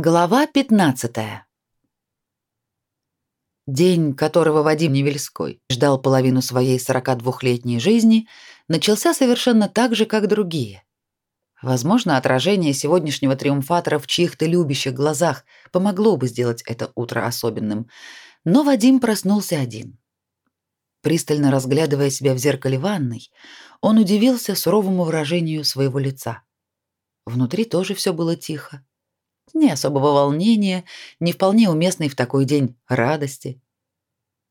Глава 15. День, которого Вадим Невельской ждал половину своей 42-летней жизни, начался совершенно так же, как другие. Возможно, отражение сегодняшнего триумфатора в чьих-то любящих глазах помогло бы сделать это утро особенным, но Вадим проснулся один. Пристально разглядывая себя в зеркале ванной, он удивился суровому выражению своего лица. Внутри тоже все было тихо ни особого волнения, ни вполне уместной в такой день радости.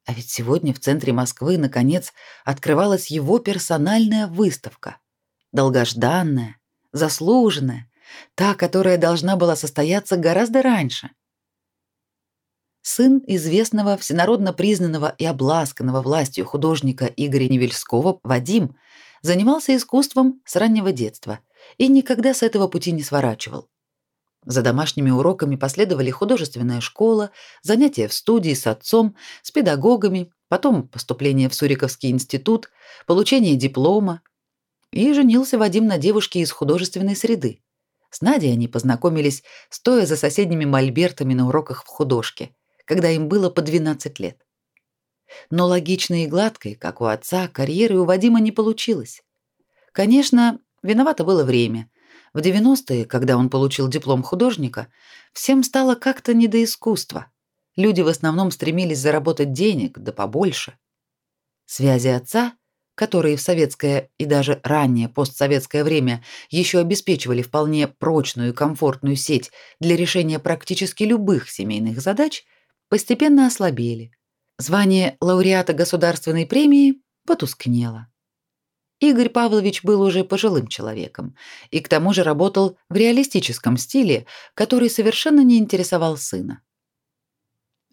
А ведь сегодня в центре Москвы наконец открывалась его персональная выставка. Долгожданная, заслуженная, та, которая должна была состояться гораздо раньше. Сын известного, всенародно признанного и обласканного властью художника Игоря Невельского, Вадим, занимался искусством с раннего детства и никогда с этого пути не сворачивал. За домашними уроками последовали художественная школа, занятия в студии с отцом, с педагогами, потом поступление в Суриковский институт, получение диплома. И женился Вадим на девушке из художественной среды. С Надей они познакомились, стоя за соседними мольбертами на уроках в художке, когда им было по 12 лет. Но логичной и гладкой, как у отца, карьеры у Вадима не получилось. Конечно, виновато было время – в 90-е, когда он получил диплом художника, всем стало как-то не до искусства. Люди в основном стремились заработать денег, да побольше. Связи отца, которые в советское и даже раннее постсоветское время еще обеспечивали вполне прочную и комфортную сеть для решения практически любых семейных задач, постепенно ослабели. Звание лауреата государственной премии потускнело. Игорь Павлович был уже пожилым человеком и к тому же работал в реалистическом стиле, который совершенно не интересовал сына.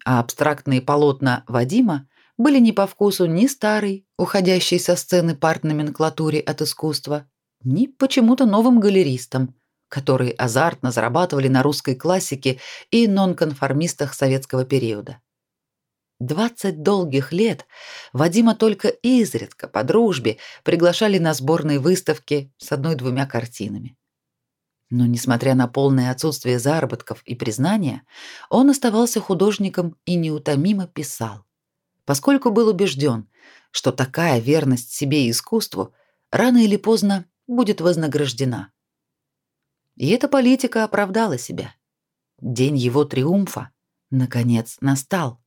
А абстрактные полотна Вадима были не по вкусу ни старой, уходящей со сцены парт-номенклатуре от искусства, ни почему-то новым галеристам, которые азартно зарабатывали на русской классике и нонконформистах советского периода. Двадцать долгих лет Вадима только изредка по дружбе приглашали на сборные выставки с одной-двумя картинами. Но несмотря на полное отсутствие заработков и признания, он оставался художником и неутомимо писал, поскольку был убежден, что такая верность себе и искусству рано или поздно будет вознаграждена. И эта политика оправдала себя. День его триумфа наконец настал.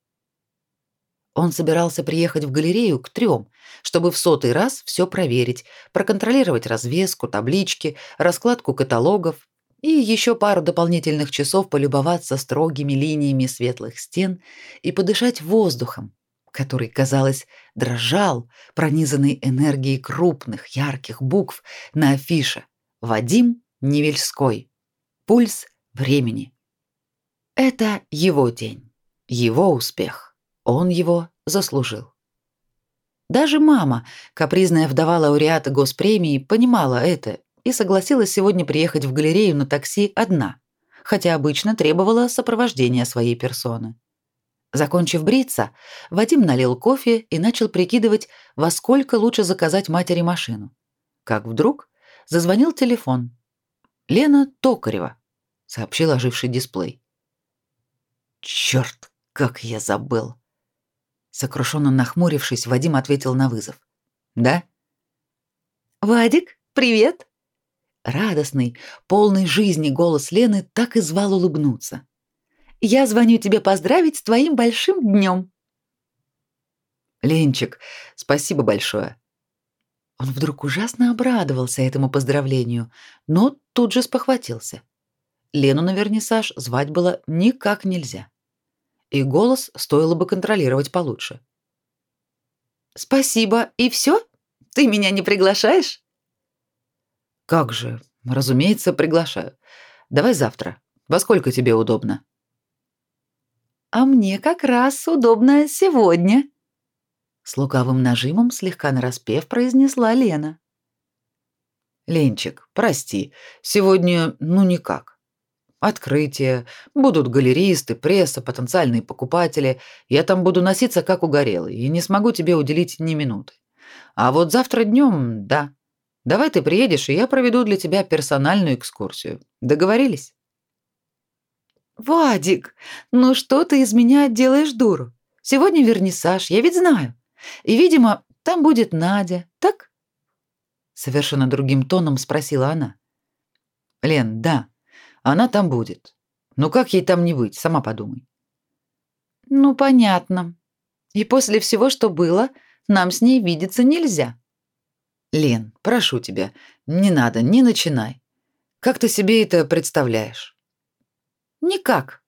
Он собирался приехать в галерею к трем, чтобы в сотый раз все проверить, проконтролировать развеску, таблички, раскладку каталогов и еще пару дополнительных часов полюбоваться строгими линиями светлых стен и подышать воздухом, который, казалось, дрожал, пронизанный энергией крупных, ярких букв на афише «Вадим Невельской. Пульс времени». Это его день, его успех. Он его заслужил. Даже мама, капризная вдова лауреата госпремии, понимала это и согласилась сегодня приехать в галерею на такси одна, хотя обычно требовала сопровождения своей персоны. Закончив бриться, Вадим налил кофе и начал прикидывать, во сколько лучше заказать матери машину. Как вдруг зазвонил телефон. «Лена Токарева», — сообщил оживший дисплей. «Чёрт, как я забыл!» Сокрушенно нахмурившись, Вадим ответил на вызов. «Да?» «Вадик, привет!» Радостный, полный жизни голос Лены так и звал улыбнуться. «Я звоню тебе поздравить с твоим большим днем!» «Ленчик, спасибо большое!» Он вдруг ужасно обрадовался этому поздравлению, но тут же спохватился. Лену на вернисаж звать было никак нельзя и голос стоило бы контролировать получше. «Спасибо, и все? Ты меня не приглашаешь?» «Как же, разумеется, приглашаю. Давай завтра. Во сколько тебе удобно?» «А мне как раз удобно сегодня», — с лукавым нажимом, слегка нараспев, произнесла Лена. «Ленчик, прости, сегодня ну никак. Открытие, будут галеристы, пресса, потенциальные покупатели. Я там буду носиться как угорелый и не смогу тебе уделить ни минуты. А вот завтра днем, да. Давай ты приедешь, и я проведу для тебя персональную экскурсию. Договорились? Вадик, ну что ты из меня делаешь дуру? Сегодня вернисаж, я ведь знаю. И, видимо, там будет Надя, так? Совершенно другим тоном спросила она. Лен, да, она там будет. Но как ей там не быть, сама подумай. Ну, понятно. И после всего, что было, нам с ней видеться нельзя. Лен, прошу тебя, не надо, не начинай. Как ты себе это представляешь? Никак.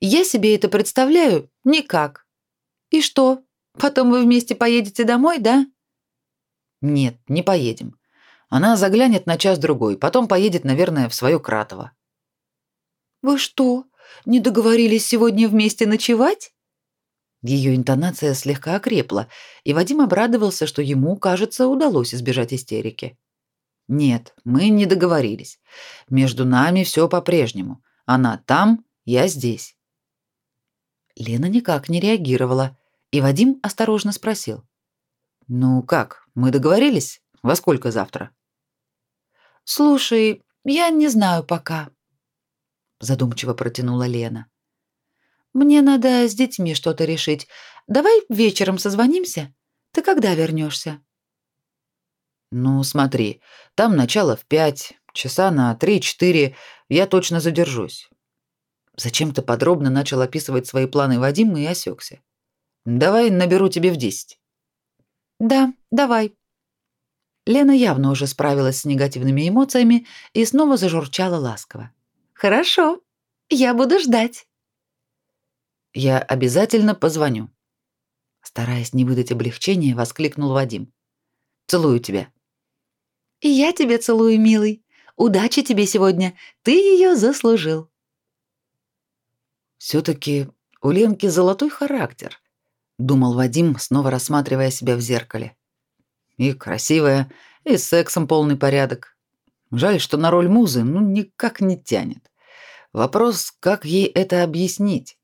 Я себе это представляю никак. И что? Потом вы вместе поедете домой, да? Нет, не поедем. Она заглянет на час-другой, потом поедет, наверное, в свое Кратово. Вы что, не договорились сегодня вместе ночевать? Ее интонация слегка окрепла, и Вадим обрадовался, что ему, кажется, удалось избежать истерики. Нет, мы не договорились. Между нами все по-прежнему. Она там, я здесь. Лена никак не реагировала, и Вадим осторожно спросил: "Ну как, мы договорились? Во сколько завтра?" "Слушай, я не знаю пока", задумчиво протянула Лена. Мне надо с детьми что-то решить. Давай вечером созвонимся. Ты когда вернешься? Ну, смотри, там начало в пять, часа на три-четыре. Я точно задержусь. Зачем-то подробно начал описывать свои планы Вадим и осекся. Давай наберу тебе в десять. Да, давай. Лена явно уже справилась с негативными эмоциями и снова зажурчала ласково. Хорошо. Я буду ждать. Я обязательно позвоню. Стараясь не выдать облегчения, воскликнул Вадим. Целую тебя. И я тебя целую, милый. Удачи тебе сегодня. Ты ее заслужил. все таки у Ленки золотой характер, думал Вадим, снова рассматривая себя в зеркале. И красивая, и с сексом полный порядок. Жаль, что на роль музы ну никак не тянет. Вопрос, как ей это объяснить?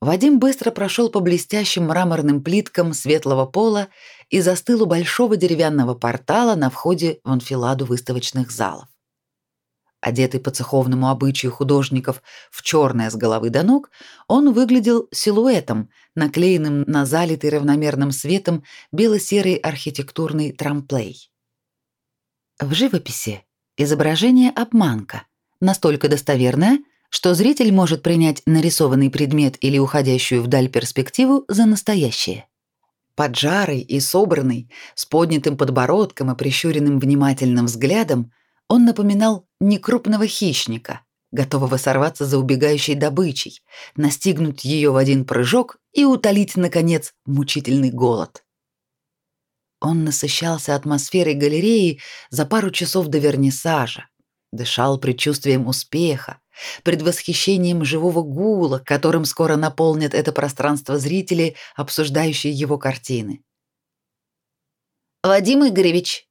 Вадим быстро прошел по блестящим мраморным плиткам светлого пола и застыл у большого деревянного портала на входе в анфиладу выставочных залов. Одетый по цеховному обычаю художников в черное с головы до ног, он выглядел силуэтом, наклеенным на залитый равномерным светом бело-серый архитектурный трамплей. В живописи изображение обманка, настолько достоверное, что зритель может принять нарисованный предмет или уходящую вдаль перспективу за настоящее. Поджарый и собранный, с поднятым подбородком и прищуренным внимательным взглядом, он напоминал некрупного хищника, готового сорваться за убегающей добычей, настигнуть ее в один прыжок и утолить, наконец, мучительный голод. Он насыщался атмосферой галереи за пару часов до вернисажа, дышал предчувствием успеха, предвосхищением живого гула, которым скоро наполнят это пространство зрители, обсуждающие его картины. «Вадим Игоревич!»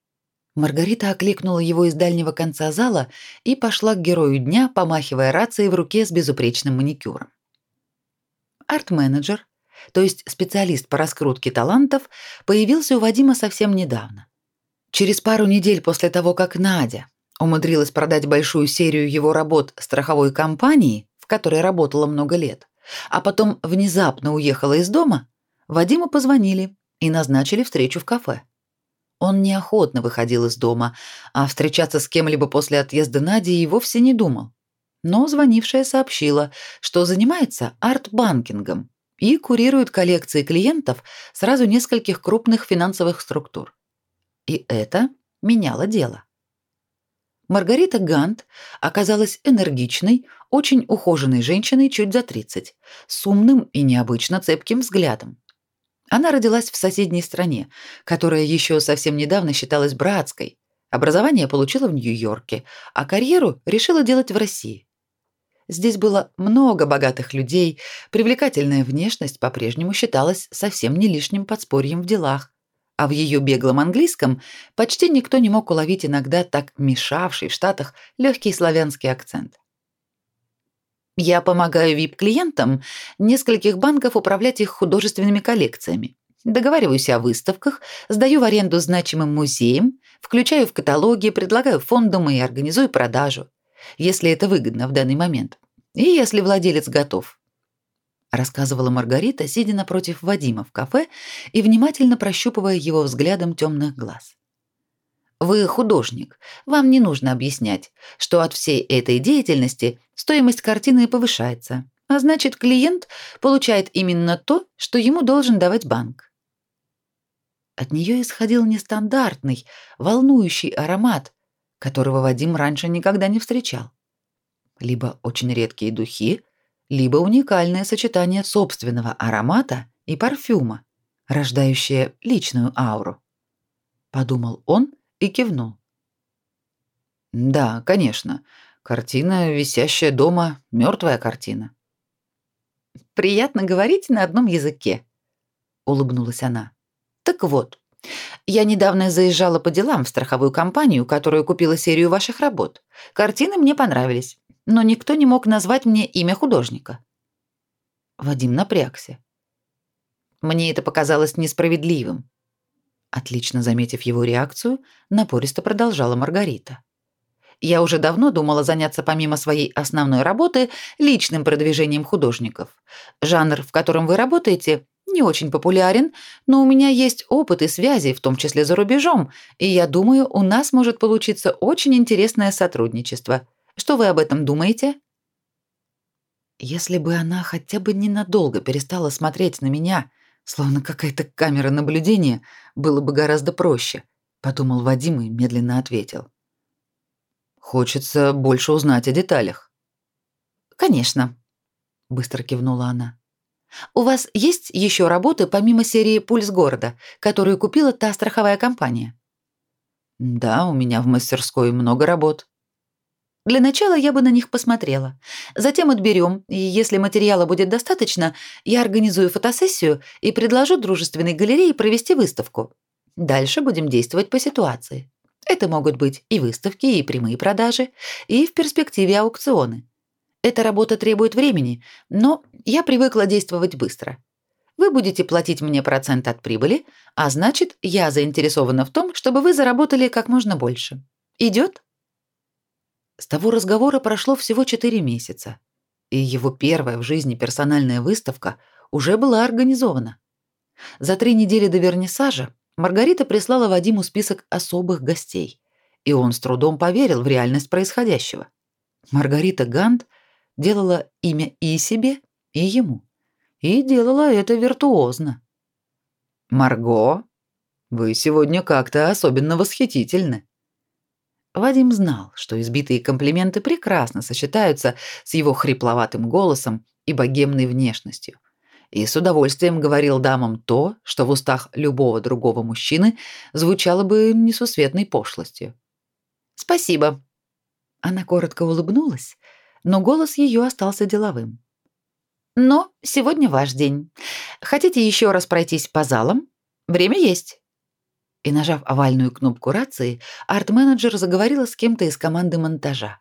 Маргарита окликнула его из дальнего конца зала и пошла к герою дня, помахивая рацией в руке с безупречным маникюром. Арт-менеджер, то есть специалист по раскрутке талантов, появился у Вадима совсем недавно. Через пару недель после того, как Надя, умудрилась продать большую серию его работ страховой компании, в которой работала много лет, а потом внезапно уехала из дома, Вадиму позвонили и назначили встречу в кафе. Он неохотно выходил из дома, а встречаться с кем-либо после отъезда Нади и вовсе не думал. Но звонившая сообщила, что занимается арт-банкингом и курирует коллекции клиентов сразу нескольких крупных финансовых структур. И это меняло дело. Маргарита Гант оказалась энергичной, очень ухоженной женщиной чуть за 30, с умным и необычно цепким взглядом. Она родилась в соседней стране, которая еще совсем недавно считалась братской. Образование получила в Нью-Йорке, а карьеру решила делать в России. Здесь было много богатых людей, привлекательная внешность по-прежнему считалась совсем не лишним подспорьем в делах а в ее беглом английском почти никто не мог уловить иногда так мешавший в Штатах легкий славянский акцент. Я помогаю VIP-клиентам нескольких банков управлять их художественными коллекциями. Договариваюсь о выставках, сдаю в аренду значимым музеям, включаю в каталоги, предлагаю фондам и организую продажу. Если это выгодно в данный момент, и если владелец готов. Рассказывала Маргарита, сидя напротив Вадима в кафе и внимательно прощупывая его взглядом темных глаз. Вы художник, вам не нужно объяснять, что от всей этой деятельности стоимость картины повышается, а значит, клиент получает именно то, что ему должен давать банк. От нее исходил нестандартный, волнующий аромат, которого Вадим раньше никогда не встречал. Либо очень редкие духи, либо уникальное сочетание собственного аромата и парфюма, рождающее личную ауру. Подумал он и кивнул. Да, конечно. Картина, висящая дома, мертвая картина. Приятно говорить на одном языке, улыбнулась она. Так вот, я недавно заезжала по делам в страховую компанию, которая купила серию ваших работ. Картины мне понравились, но никто не мог назвать мне имя художника. Вадим напрягся. Мне это показалось несправедливым. Отлично заметив его реакцию, напористо продолжала Маргарита. Я уже давно думала заняться помимо своей основной работы личным продвижением художников. Жанр, в котором вы работаете, не очень популярен, но у меня есть опыт и связи, в том числе за рубежом, и я думаю, у нас может получиться очень интересное сотрудничество. Что вы об этом думаете? Если бы она хотя бы ненадолго перестала смотреть на меня, словно какая-то камера наблюдения, было бы гораздо проще, подумал Вадим и медленно ответил. Хочется больше узнать о деталях. Конечно, быстро кивнула она. У вас есть еще работы помимо серии Пульс города, которую купила та страховая компания? Да, у меня в мастерской много работ. Для начала я бы на них посмотрела. Затем отберем, и если материала будет достаточно, я организую фотосессию и предложу дружественной галерее провести выставку. Дальше будем действовать по ситуации. Это могут быть и выставки, и прямые продажи, и в перспективе аукционы. Эта работа требует времени, но я привыкла действовать быстро. Вы будете платить мне процент от прибыли, а значит, я заинтересована в том, чтобы вы заработали как можно больше. Идет? С того разговора прошло всего 4 месяца, и его первая в жизни персональная выставка уже была организована. За три недели до вернисажа Маргарита прислала Вадиму список особых гостей, и он с трудом поверил в реальность происходящего. Маргарита Гант делала имя и себе, и ему. И делала это виртуозно. «Марго, вы сегодня как-то особенно восхитительны». Вадим знал, что избитые комплименты прекрасно сочетаются с его хрипловатым голосом и богемной внешностью. И с удовольствием говорил дамам то, что в устах любого другого мужчины звучало бы несусветной пошлостью. «Спасибо». Она коротко улыбнулась, но голос ее остался деловым. «Но сегодня ваш день. Хотите еще раз пройтись по залам? Время есть». И нажав овальную кнопку рации, арт-менеджер заговорила с кем-то из команды монтажа.